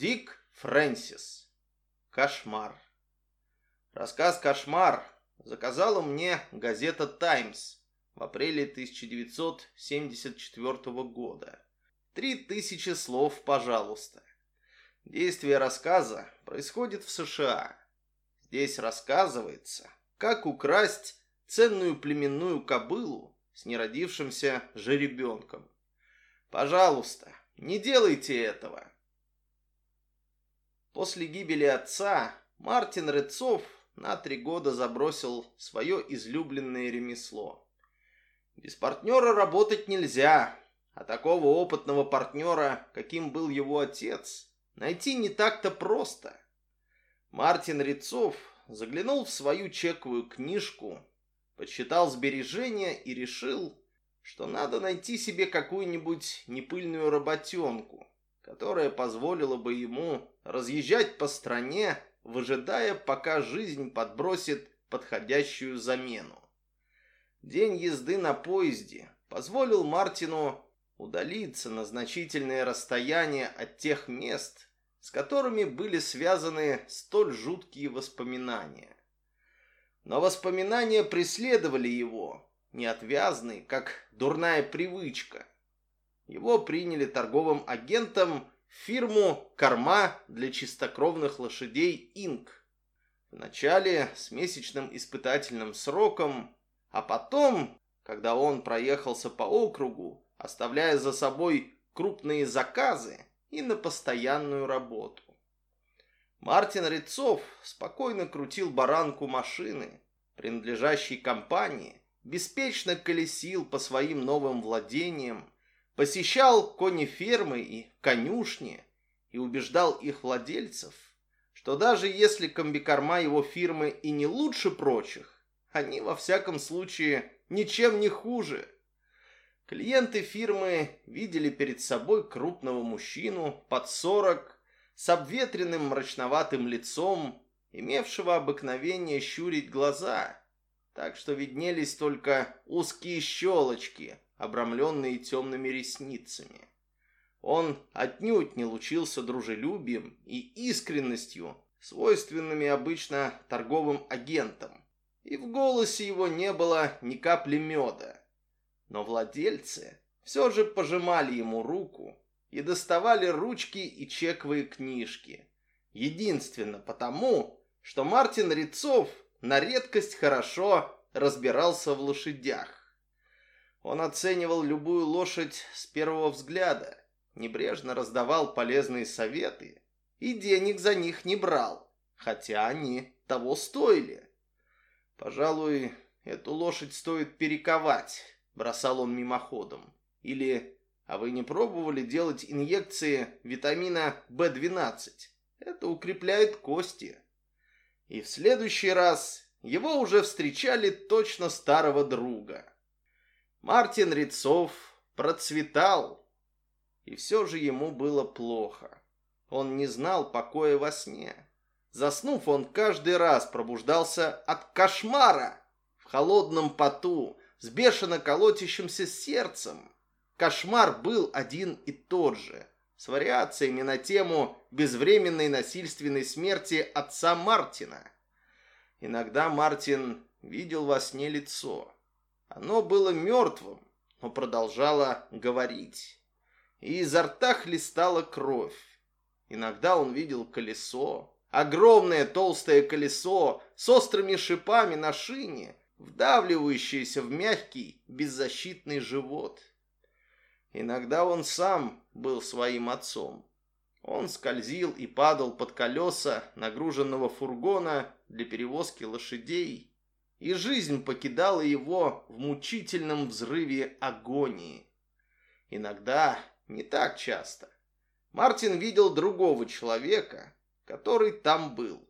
Дик Фрэнсис. Кошмар. Рассказ «Кошмар» заказала мне газета «Таймс» в апреле 1974 года. Три тысячи слов, пожалуйста. Действие рассказа происходит в США. Здесь рассказывается, как украсть ценную племенную кобылу с неродившимся жеребенком. Пожалуйста, не делайте этого. После гибели отца Мартин Рыцов на три года забросил свое излюбленное ремесло. Без партнера работать нельзя, а такого опытного партнера, каким был его отец, найти не так-то просто. Мартин Рецов заглянул в свою чековую книжку, подсчитал сбережения и решил, что надо найти себе какую-нибудь непыльную работенку, которая позволила бы ему разъезжать по стране, выжидая, пока жизнь подбросит подходящую замену. День езды на поезде позволил Мартину удалиться на значительное расстояние от тех мест, с которыми были связаны столь жуткие воспоминания. Но воспоминания преследовали его, неотвязные, как дурная привычка. Его приняли торговым агентом фирму «Корма для чистокровных лошадей Инк». Вначале с месячным испытательным сроком, а потом, когда он проехался по округу, оставляя за собой крупные заказы и на постоянную работу. Мартин Рецов спокойно крутил баранку машины, принадлежащей компании, беспечно колесил по своим новым владениям, посещал кони-фермы и конюшни и убеждал их владельцев, что даже если комбикорма его фирмы и не лучше прочих, они во всяком случае ничем не хуже. Клиенты фирмы видели перед собой крупного мужчину под сорок с обветренным мрачноватым лицом, имевшего обыкновение щурить глаза, так что виднелись только узкие щелочки – обрамленные темными ресницами. Он отнюдь не лучился дружелюбием и искренностью, свойственными обычно торговым агентам, и в голосе его не было ни капли меда. Но владельцы все же пожимали ему руку и доставали ручки и чековые книжки. Единственно потому, что Мартин Рецов на редкость хорошо разбирался в лошадях. Он оценивал любую лошадь с первого взгляда, небрежно раздавал полезные советы и денег за них не брал, хотя они того стоили. Пожалуй, эту лошадь стоит перековать, бросал он мимоходом. Или, а вы не пробовали делать инъекции витамина В12? Это укрепляет кости. И в следующий раз его уже встречали точно старого друга. Мартин Рецов процветал, и все же ему было плохо. Он не знал покоя во сне. Заснув, он каждый раз пробуждался от кошмара в холодном поту, с бешено колотящимся сердцем. Кошмар был один и тот же, с вариациями на тему безвременной насильственной смерти отца Мартина. Иногда Мартин видел во сне лицо – оно было мертвым, но продолжало говорить. И изо рта хлестала кровь. Иногда он видел колесо. Огромное толстое колесо с острыми шипами на шине, вдавливающееся в мягкий, беззащитный живот. Иногда он сам был своим отцом. Он скользил и падал под колеса нагруженного фургона для перевозки лошадей и жизнь покидала его в мучительном взрыве агонии. Иногда, не так часто, Мартин видел другого человека, который там был.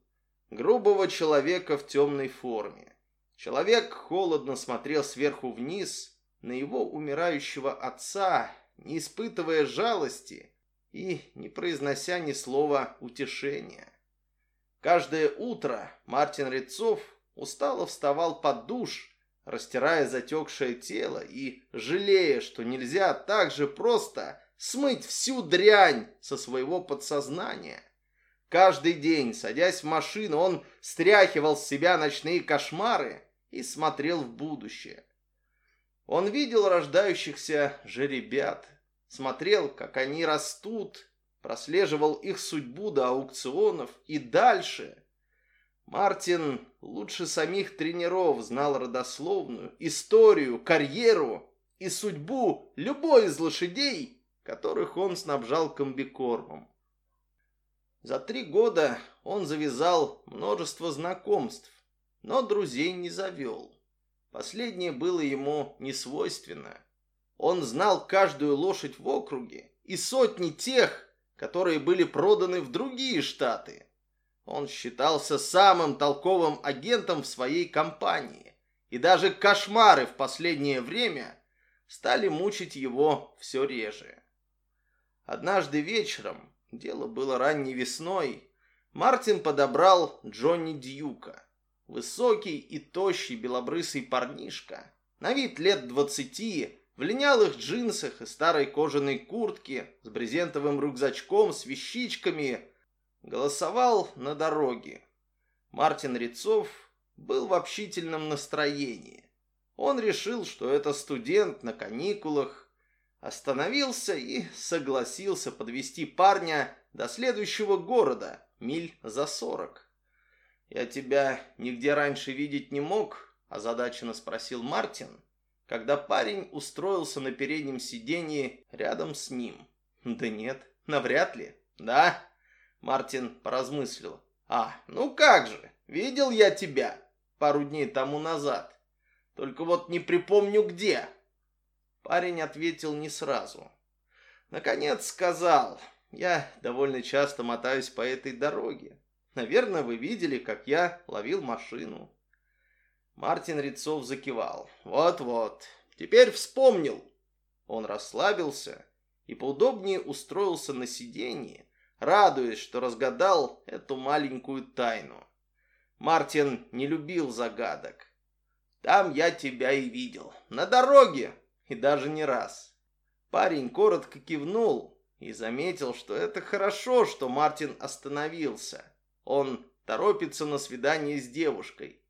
Грубого человека в темной форме. Человек холодно смотрел сверху вниз на его умирающего отца, не испытывая жалости и не произнося ни слова утешения. Каждое утро Мартин Рецов устало вставал под душ, растирая затекшее тело и жалея, что нельзя так же просто смыть всю дрянь со своего подсознания. Каждый день, садясь в машину, он стряхивал с себя ночные кошмары и смотрел в будущее. Он видел рождающихся жеребят, смотрел, как они растут, прослеживал их судьбу до аукционов и дальше, Мартин лучше самих тренеров знал родословную, историю, карьеру и судьбу любой из лошадей, которых он снабжал комбикормом. За три года он завязал множество знакомств, но друзей не завел. Последнее было ему несвойственно. Он знал каждую лошадь в округе и сотни тех, которые были проданы в другие штаты – он считался самым толковым агентом в своей компании, и даже кошмары в последнее время стали мучить его все реже. Однажды вечером, дело было ранней весной, Мартин подобрал Джонни Дьюка, высокий и тощий белобрысый парнишка, на вид лет двадцати, в линялых джинсах и старой кожаной куртке, с брезентовым рюкзачком, с вещичками – Голосовал на дороге. Мартин Рецов был в общительном настроении. Он решил, что это студент на каникулах, остановился и согласился подвести парня до следующего города, миль за сорок. «Я тебя нигде раньше видеть не мог?» – озадаченно спросил Мартин, когда парень устроился на переднем сиденье рядом с ним. «Да нет, навряд ли. Да?» Мартин поразмыслил. «А, ну как же, видел я тебя пару дней тому назад. Только вот не припомню где». Парень ответил не сразу. Наконец сказал, «Я довольно часто мотаюсь по этой дороге. Наверное, вы видели, как я ловил машину». Мартин Рецов закивал. «Вот-вот, теперь вспомнил». Он расслабился и поудобнее устроился на сиденье, радуясь, что разгадал эту маленькую тайну. Мартин не любил загадок. Там я тебя и видел. На дороге. И даже не раз. Парень коротко кивнул и заметил, что это хорошо, что Мартин остановился. Он торопится на свидание с девушкой.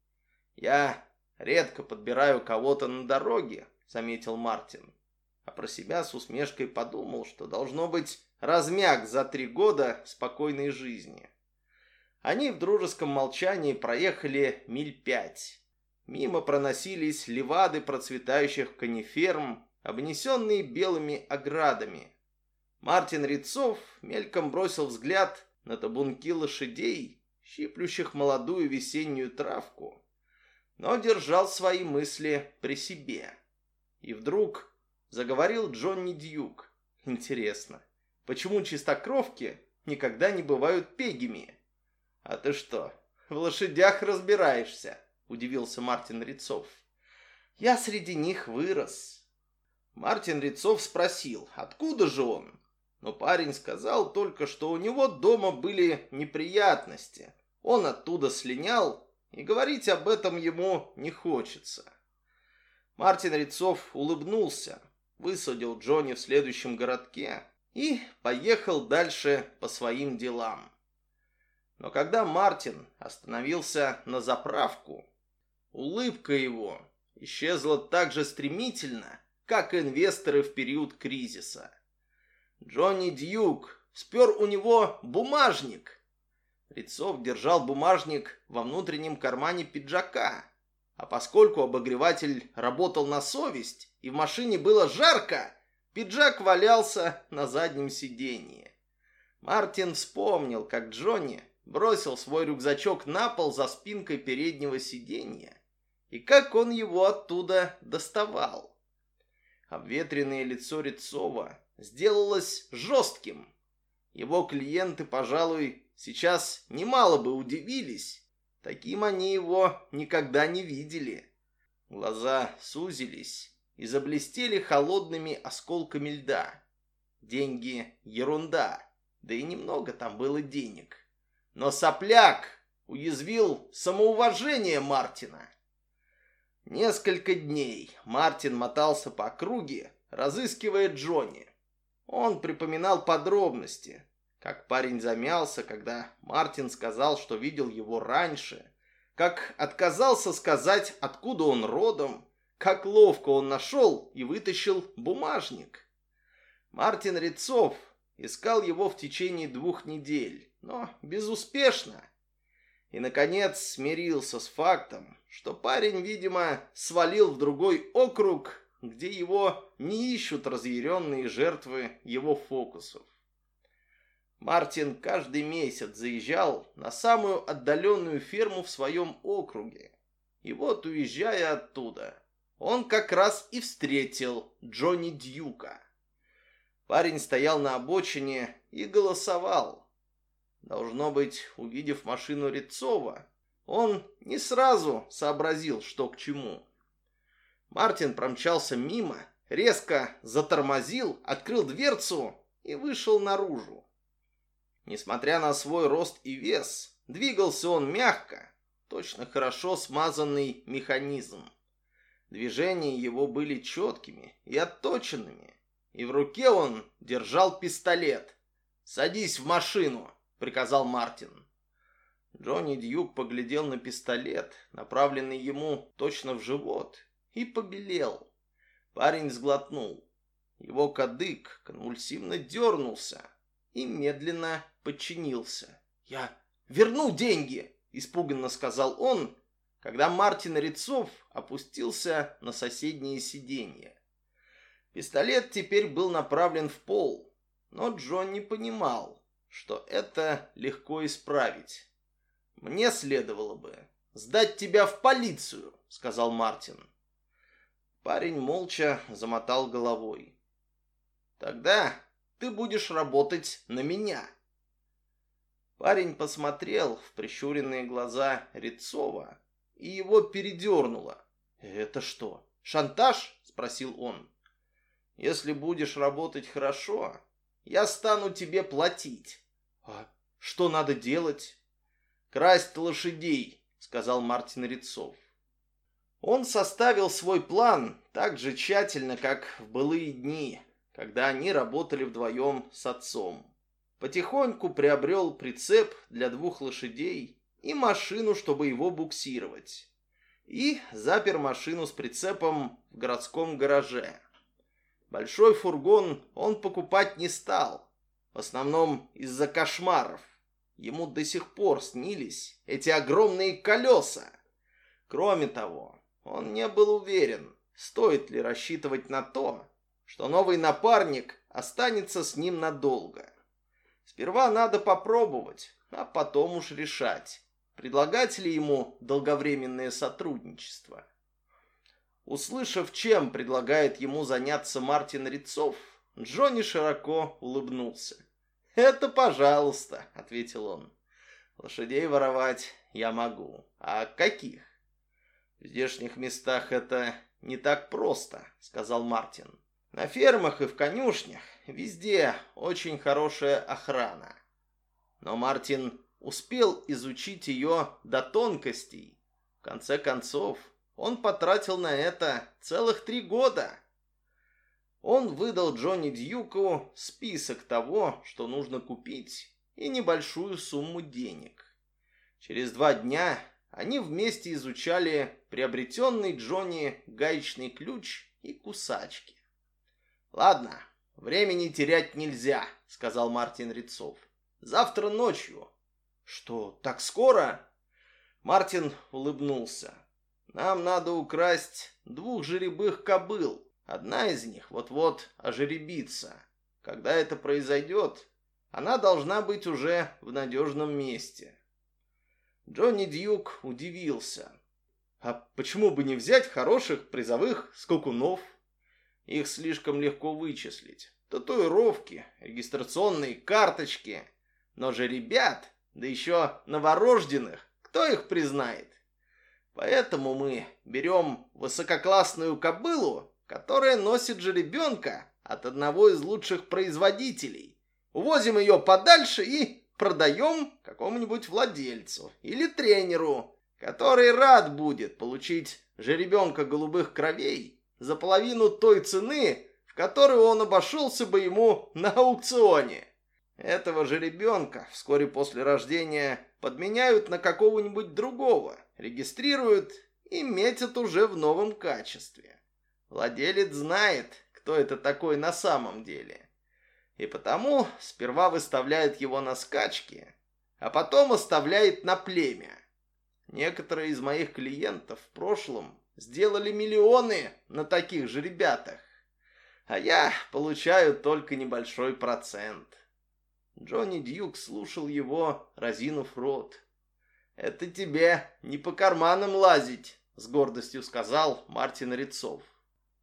Я редко подбираю кого-то на дороге, заметил Мартин. А про себя с усмешкой подумал, что должно быть размяк за три года спокойной жизни. Они в дружеском молчании проехали миль пять. Мимо проносились левады процветающих кониферм, обнесенные белыми оградами. Мартин Рецов мельком бросил взгляд на табунки лошадей, щиплющих молодую весеннюю травку, но держал свои мысли при себе. И вдруг заговорил Джонни Дьюк. Интересно, Почему чистокровки никогда не бывают пегими? А ты что, в лошадях разбираешься? Удивился Мартин Рецов. Я среди них вырос. Мартин Рецов спросил, откуда же он? Но парень сказал только, что у него дома были неприятности. Он оттуда слинял, и говорить об этом ему не хочется. Мартин Рецов улыбнулся, высадил Джонни в следующем городке, и поехал дальше по своим делам. Но когда Мартин остановился на заправку, улыбка его исчезла так же стремительно, как инвесторы в период кризиса. Джонни Дьюк спер у него бумажник. Рецов держал бумажник во внутреннем кармане пиджака, а поскольку обогреватель работал на совесть и в машине было жарко, Пиджак валялся на заднем сиденье. Мартин вспомнил, как Джонни бросил свой рюкзачок на пол за спинкой переднего сиденья и как он его оттуда доставал. Обветренное лицо Рецова сделалось жестким. Его клиенты, пожалуй, сейчас немало бы удивились. Таким они его никогда не видели. Глаза сузились, и заблестели холодными осколками льда. Деньги — ерунда, да и немного там было денег. Но сопляк уязвил самоуважение Мартина. Несколько дней Мартин мотался по округе, разыскивая Джонни. Он припоминал подробности, как парень замялся, когда Мартин сказал, что видел его раньше, как отказался сказать, откуда он родом, как ловко он нашел и вытащил бумажник. Мартин Рецов искал его в течение двух недель, но безуспешно. И, наконец, смирился с фактом, что парень, видимо, свалил в другой округ, где его не ищут разъяренные жертвы его фокусов. Мартин каждый месяц заезжал на самую отдаленную ферму в своем округе. И вот, уезжая оттуда, он как раз и встретил Джонни Дьюка. Парень стоял на обочине и голосовал. Должно быть, увидев машину Рецова, он не сразу сообразил, что к чему. Мартин промчался мимо, резко затормозил, открыл дверцу и вышел наружу. Несмотря на свой рост и вес, двигался он мягко, точно хорошо смазанный механизм. Движения его были четкими и отточенными, и в руке он держал пистолет. «Садись в машину!» — приказал Мартин. Джонни Дьюк поглядел на пистолет, направленный ему точно в живот, и побелел. Парень сглотнул. Его кадык конвульсивно дернулся и медленно подчинился. «Я верну деньги!» — испуганно сказал он когда Мартин Рецов опустился на соседнее сиденье. Пистолет теперь был направлен в пол, но Джон не понимал, что это легко исправить. «Мне следовало бы сдать тебя в полицию», — сказал Мартин. Парень молча замотал головой. «Тогда ты будешь работать на меня». Парень посмотрел в прищуренные глаза Рецова и его передернуло. «Это что, шантаж?» – спросил он. «Если будешь работать хорошо, я стану тебе платить». «А что надо делать?» «Красть лошадей», – сказал Мартин Рецов. Он составил свой план так же тщательно, как в былые дни, когда они работали вдвоем с отцом. Потихоньку приобрел прицеп для двух лошадей – и машину, чтобы его буксировать. И запер машину с прицепом в городском гараже. Большой фургон он покупать не стал, в основном из-за кошмаров. Ему до сих пор снились эти огромные колеса. Кроме того, он не был уверен, стоит ли рассчитывать на то, что новый напарник останется с ним надолго. Сперва надо попробовать, а потом уж решать, предлагать ли ему долговременное сотрудничество. Услышав, чем предлагает ему заняться Мартин Рецов, Джонни широко улыбнулся. «Это пожалуйста», — ответил он. «Лошадей воровать я могу. А каких?» «В здешних местах это не так просто», — сказал Мартин. «На фермах и в конюшнях везде очень хорошая охрана». Но Мартин успел изучить ее до тонкостей. В конце концов, он потратил на это целых три года. Он выдал Джонни Дьюку список того, что нужно купить, и небольшую сумму денег. Через два дня они вместе изучали приобретенный Джонни гаечный ключ и кусачки. «Ладно, времени терять нельзя», — сказал Мартин Рецов. «Завтра ночью «Что, так скоро?» Мартин улыбнулся. «Нам надо украсть двух жеребых кобыл. Одна из них вот-вот ожеребится. Когда это произойдет, она должна быть уже в надежном месте». Джонни Дьюк удивился. «А почему бы не взять хороших призовых скакунов? Их слишком легко вычислить. Татуировки, регистрационные карточки. Но же ребят да еще новорожденных, кто их признает? Поэтому мы берем высококлассную кобылу, которая носит жеребенка от одного из лучших производителей, увозим ее подальше и продаем какому-нибудь владельцу или тренеру, который рад будет получить жеребенка голубых кровей за половину той цены, в которую он обошелся бы ему на аукционе. Этого же ребенка вскоре после рождения подменяют на какого-нибудь другого, регистрируют и метят уже в новом качестве. Владелец знает, кто это такой на самом деле. И потому сперва выставляет его на скачки, а потом оставляет на племя. Некоторые из моих клиентов в прошлом сделали миллионы на таких же ребятах, а я получаю только небольшой процент. Джонни Дьюк слушал его, разинув рот. «Это тебе не по карманам лазить», — с гордостью сказал Мартин Рецов.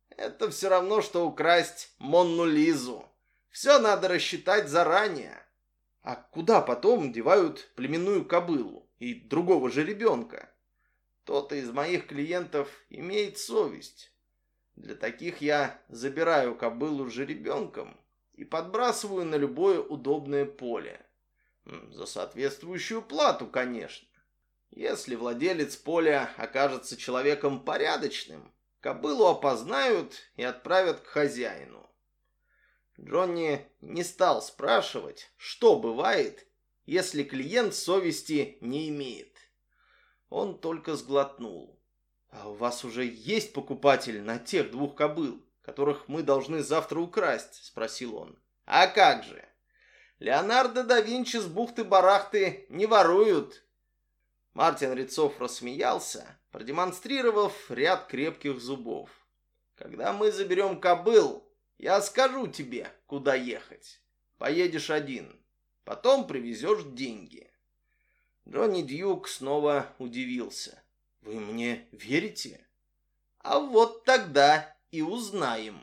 «Это все равно, что украсть Монну Лизу. Все надо рассчитать заранее». «А куда потом девают племенную кобылу и другого же ребенка?» «Кто-то из моих клиентов имеет совесть. Для таких я забираю кобылу же ребенком и подбрасываю на любое удобное поле. За соответствующую плату, конечно. Если владелец поля окажется человеком порядочным, кобылу опознают и отправят к хозяину. Джонни не стал спрашивать, что бывает, если клиент совести не имеет. Он только сглотнул. «А у вас уже есть покупатель на тех двух кобыл?» которых мы должны завтра украсть?» – спросил он. «А как же? Леонардо да Винчи с бухты-барахты не воруют!» Мартин Рецов рассмеялся, продемонстрировав ряд крепких зубов. «Когда мы заберем кобыл, я скажу тебе, куда ехать. Поедешь один, потом привезешь деньги». Джонни Дьюк снова удивился. «Вы мне верите?» «А вот тогда и узнаем.